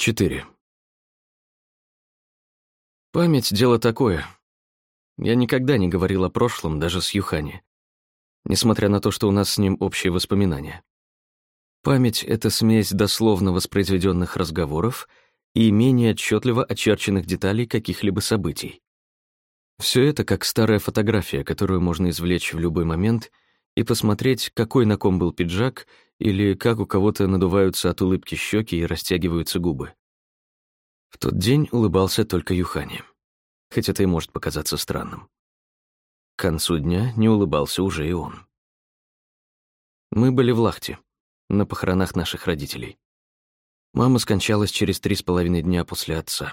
4. Память — дело такое. Я никогда не говорил о прошлом, даже с Юхани, несмотря на то, что у нас с ним общие воспоминания. Память — это смесь дословно воспроизведенных разговоров и менее отчетливо очерченных деталей каких-либо событий. Все это как старая фотография, которую можно извлечь в любой момент и посмотреть, какой на ком был пиджак или как у кого-то надуваются от улыбки щеки и растягиваются губы. В тот день улыбался только Юхани, хоть это и может показаться странным. К концу дня не улыбался уже и он. Мы были в Лахте, на похоронах наших родителей. Мама скончалась через три с половиной дня после отца.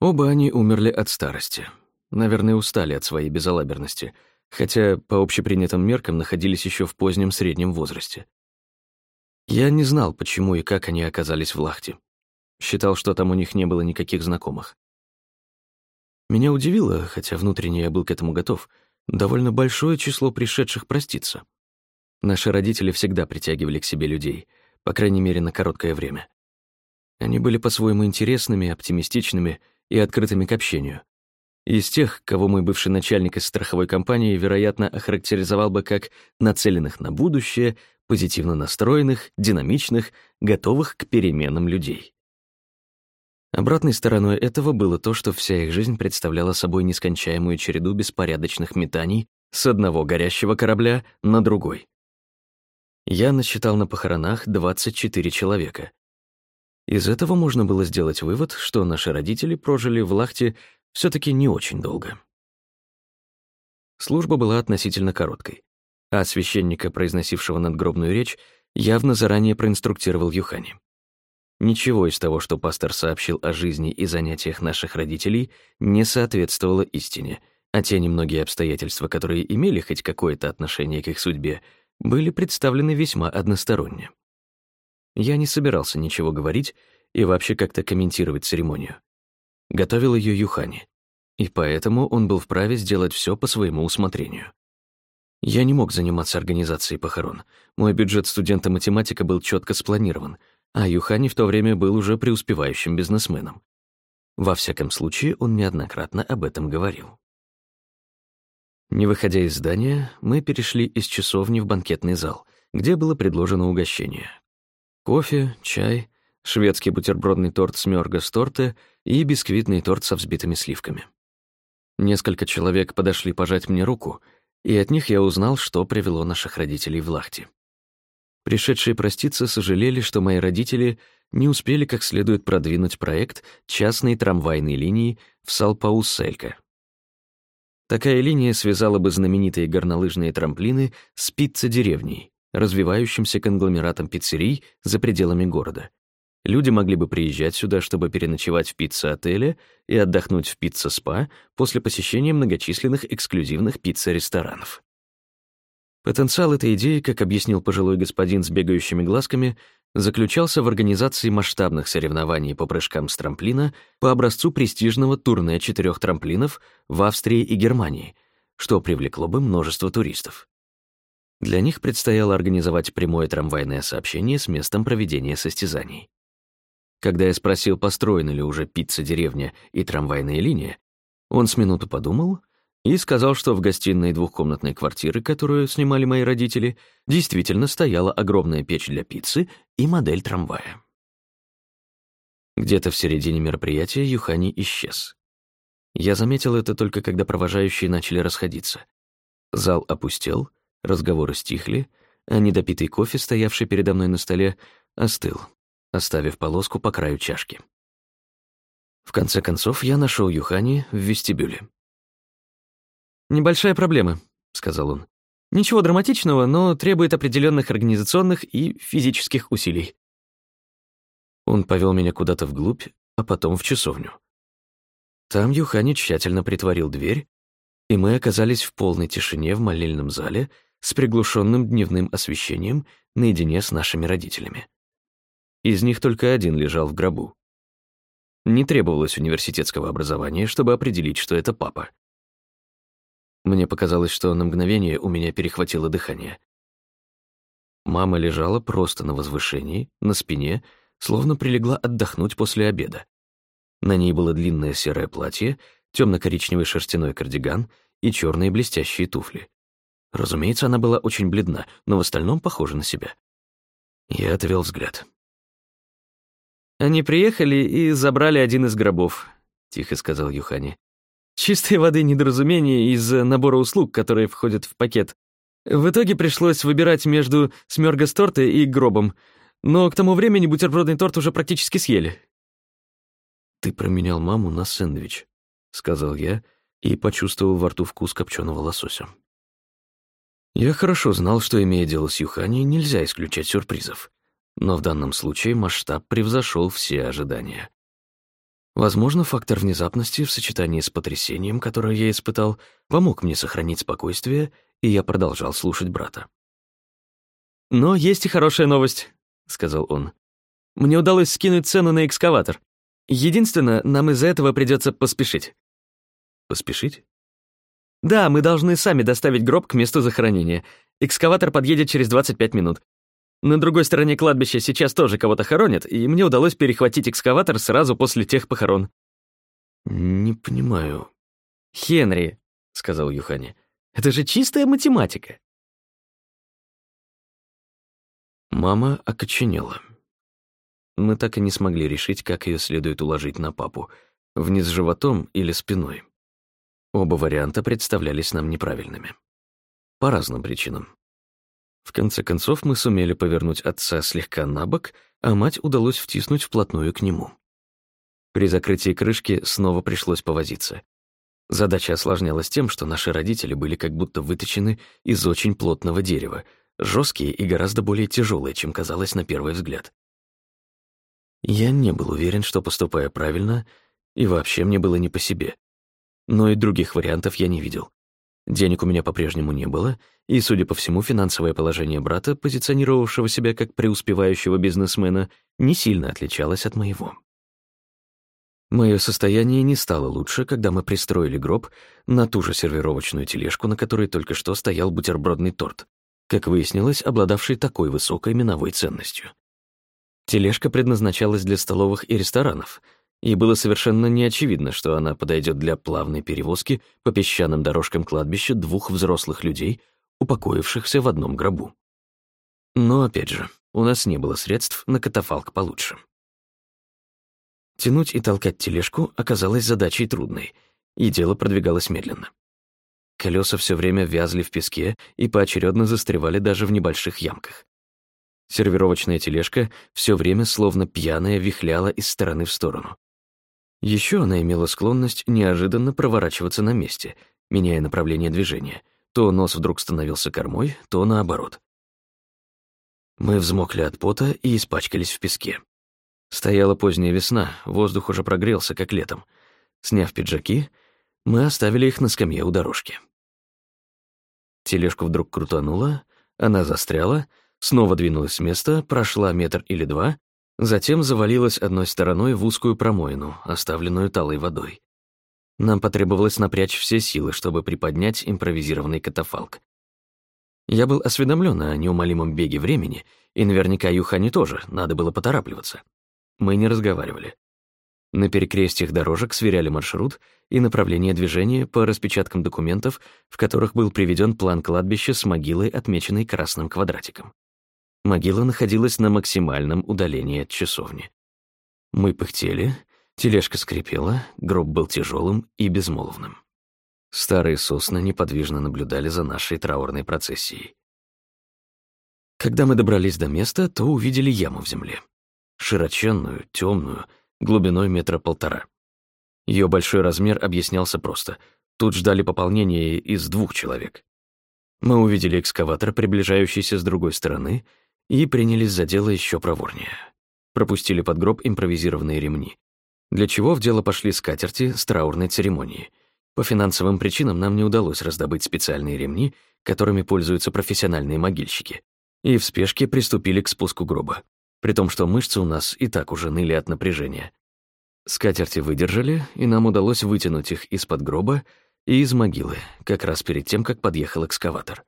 Оба они умерли от старости. Наверное, устали от своей безалаберности, хотя по общепринятым меркам находились еще в позднем среднем возрасте. Я не знал, почему и как они оказались в Лахте. Считал, что там у них не было никаких знакомых. Меня удивило, хотя внутренне я был к этому готов, довольно большое число пришедших проститься. Наши родители всегда притягивали к себе людей, по крайней мере, на короткое время. Они были по-своему интересными, оптимистичными и открытыми к общению. Из тех, кого мой бывший начальник из страховой компании, вероятно, охарактеризовал бы как нацеленных на будущее, позитивно настроенных, динамичных, готовых к переменам людей. Обратной стороной этого было то, что вся их жизнь представляла собой нескончаемую череду беспорядочных метаний с одного горящего корабля на другой. Я насчитал на похоронах 24 человека. Из этого можно было сделать вывод, что наши родители прожили в Лахте все таки не очень долго. Служба была относительно короткой а священника, произносившего надгробную речь, явно заранее проинструктировал Юхани. Ничего из того, что пастор сообщил о жизни и занятиях наших родителей, не соответствовало истине, а те немногие обстоятельства, которые имели хоть какое-то отношение к их судьбе, были представлены весьма односторонне. Я не собирался ничего говорить и вообще как-то комментировать церемонию. Готовил ее Юхани, и поэтому он был вправе сделать все по своему усмотрению. Я не мог заниматься организацией похорон. Мой бюджет студента-математика был четко спланирован, а Юхани в то время был уже преуспевающим бизнесменом. Во всяком случае, он неоднократно об этом говорил. Не выходя из здания, мы перешли из часовни в банкетный зал, где было предложено угощение. Кофе, чай, шведский бутербродный торт с мёрга с торта и бисквитный торт со взбитыми сливками. Несколько человек подошли пожать мне руку — и от них я узнал, что привело наших родителей в Лахте. Пришедшие проститься сожалели, что мои родители не успели как следует продвинуть проект частной трамвайной линии в Салпаус-Селька. Такая линия связала бы знаменитые горнолыжные трамплины с пицца-деревней, развивающимся конгломератом пиццерий за пределами города. Люди могли бы приезжать сюда, чтобы переночевать в пицца-отеле и отдохнуть в пицца-спа после посещения многочисленных эксклюзивных пицца-ресторанов. Потенциал этой идеи, как объяснил пожилой господин с бегающими глазками, заключался в организации масштабных соревнований по прыжкам с трамплина по образцу престижного турне четырех трамплинов в Австрии и Германии, что привлекло бы множество туристов. Для них предстояло организовать прямое трамвайное сообщение с местом проведения состязаний. Когда я спросил, построена ли уже пицца-деревня и трамвайная линия, он с минуту подумал и сказал, что в гостиной двухкомнатной квартиры, которую снимали мои родители, действительно стояла огромная печь для пиццы и модель трамвая. Где-то в середине мероприятия Юхани исчез. Я заметил это только когда провожающие начали расходиться. Зал опустел, разговоры стихли, а недопитый кофе, стоявший передо мной на столе, остыл оставив полоску по краю чашки. В конце концов, я нашел Юхани в вестибюле. «Небольшая проблема», — сказал он. «Ничего драматичного, но требует определенных организационных и физических усилий». Он повел меня куда-то вглубь, а потом в часовню. Там Юхани тщательно притворил дверь, и мы оказались в полной тишине в молельном зале с приглушенным дневным освещением наедине с нашими родителями. Из них только один лежал в гробу. Не требовалось университетского образования, чтобы определить, что это папа. Мне показалось, что на мгновение у меня перехватило дыхание. Мама лежала просто на возвышении, на спине, словно прилегла отдохнуть после обеда. На ней было длинное серое платье, темно-коричневый шерстяной кардиган и черные блестящие туфли. Разумеется, она была очень бледна, но в остальном похожа на себя. Я отвел взгляд. «Они приехали и забрали один из гробов», — тихо сказал Юхани. «Чистой воды недоразумение из набора услуг, которые входят в пакет. В итоге пришлось выбирать между смёргас-тортой и гробом, но к тому времени бутербродный торт уже практически съели». «Ты променял маму на сэндвич», — сказал я и почувствовал во рту вкус копченого лосося. Я хорошо знал, что, имея дело с Юхани, нельзя исключать сюрпризов но в данном случае масштаб превзошел все ожидания. Возможно, фактор внезапности в сочетании с потрясением, которое я испытал, помог мне сохранить спокойствие, и я продолжал слушать брата. «Но есть и хорошая новость», — сказал он. «Мне удалось скинуть цену на экскаватор. Единственное, нам из-за этого придется поспешить». «Поспешить?» «Да, мы должны сами доставить гроб к месту захоронения. Экскаватор подъедет через 25 минут. На другой стороне кладбища сейчас тоже кого-то хоронят, и мне удалось перехватить экскаватор сразу после тех похорон». «Не понимаю». «Хенри», — сказал Юхани, — «это же чистая математика». Мама окоченела. Мы так и не смогли решить, как ее следует уложить на папу, вниз животом или спиной. Оба варианта представлялись нам неправильными. По разным причинам. В конце концов мы сумели повернуть отца слегка на бок, а мать удалось втиснуть вплотную к нему. При закрытии крышки снова пришлось повозиться. Задача осложнялась тем, что наши родители были как будто выточены из очень плотного дерева, жесткие и гораздо более тяжелые, чем казалось на первый взгляд. Я не был уверен, что поступая правильно, и вообще мне было не по себе. Но и других вариантов я не видел. Денег у меня по-прежнему не было, и, судя по всему, финансовое положение брата, позиционировавшего себя как преуспевающего бизнесмена, не сильно отличалось от моего. Мое состояние не стало лучше, когда мы пристроили гроб на ту же сервировочную тележку, на которой только что стоял бутербродный торт, как выяснилось, обладавший такой высокой миновой ценностью. Тележка предназначалась для столовых и ресторанов — и было совершенно неочевидно, что она подойдет для плавной перевозки по песчаным дорожкам кладбища двух взрослых людей, упокоившихся в одном гробу. Но, опять же, у нас не было средств на катафалк получше. Тянуть и толкать тележку оказалось задачей трудной, и дело продвигалось медленно. Колеса все время вязли в песке и поочередно застревали даже в небольших ямках. Сервировочная тележка все время словно пьяная вихляла из стороны в сторону. Еще она имела склонность неожиданно проворачиваться на месте, меняя направление движения. То нос вдруг становился кормой, то наоборот. Мы взмокли от пота и испачкались в песке. Стояла поздняя весна, воздух уже прогрелся, как летом. Сняв пиджаки, мы оставили их на скамье у дорожки. Тележку вдруг крутануло, она застряла, снова двинулась с места, прошла метр или два Затем завалилась одной стороной в узкую промоину, оставленную талой водой. Нам потребовалось напрячь все силы, чтобы приподнять импровизированный катафалк. Я был осведомлен о неумолимом беге времени, и наверняка Юхани тоже, надо было поторапливаться. Мы не разговаривали. На перекрестьях дорожек сверяли маршрут и направление движения по распечаткам документов, в которых был приведен план кладбища с могилой, отмеченной красным квадратиком. Могила находилась на максимальном удалении от часовни. Мы пыхтели, тележка скрипела, гроб был тяжелым и безмолвным. Старые сосны неподвижно наблюдали за нашей траурной процессией. Когда мы добрались до места, то увидели яму в земле. Широченную, темную, глубиной метра полтора. Ее большой размер объяснялся просто. Тут ждали пополнения из двух человек. Мы увидели экскаватор, приближающийся с другой стороны, и принялись за дело еще проворнее. Пропустили под гроб импровизированные ремни. Для чего в дело пошли скатерти с траурной церемонии. По финансовым причинам нам не удалось раздобыть специальные ремни, которыми пользуются профессиональные могильщики. И в спешке приступили к спуску гроба. При том, что мышцы у нас и так уже ныли от напряжения. Скатерти выдержали, и нам удалось вытянуть их из-под гроба и из могилы, как раз перед тем, как подъехал экскаватор.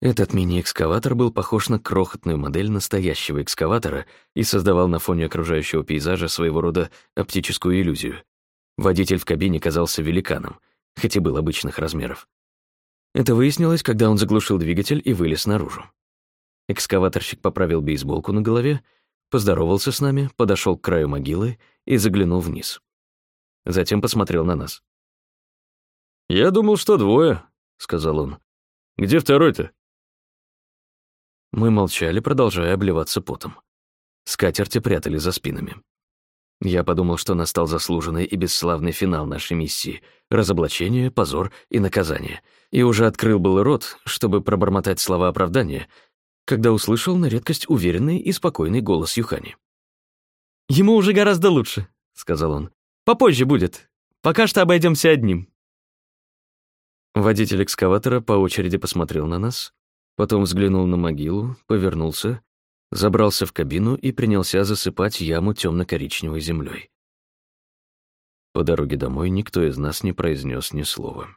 Этот мини-экскаватор был похож на крохотную модель настоящего экскаватора и создавал на фоне окружающего пейзажа своего рода оптическую иллюзию. Водитель в кабине казался великаном, хоть и был обычных размеров. Это выяснилось, когда он заглушил двигатель и вылез наружу. Экскаваторщик поправил бейсболку на голове, поздоровался с нами, подошел к краю могилы и заглянул вниз. Затем посмотрел на нас. «Я думал, что двое», — сказал он. «Где второй-то?» Мы молчали, продолжая обливаться потом. Скатерти прятали за спинами. Я подумал, что настал заслуженный и бесславный финал нашей миссии — разоблачение, позор и наказание. И уже открыл был рот, чтобы пробормотать слова оправдания, когда услышал на редкость уверенный и спокойный голос Юхани. «Ему уже гораздо лучше», — сказал он. «Попозже будет. Пока что обойдемся одним». Водитель экскаватора по очереди посмотрел на нас, потом взглянул на могилу, повернулся, забрался в кабину и принялся засыпать яму темно-коричневой землей. По дороге домой никто из нас не произнес ни слова.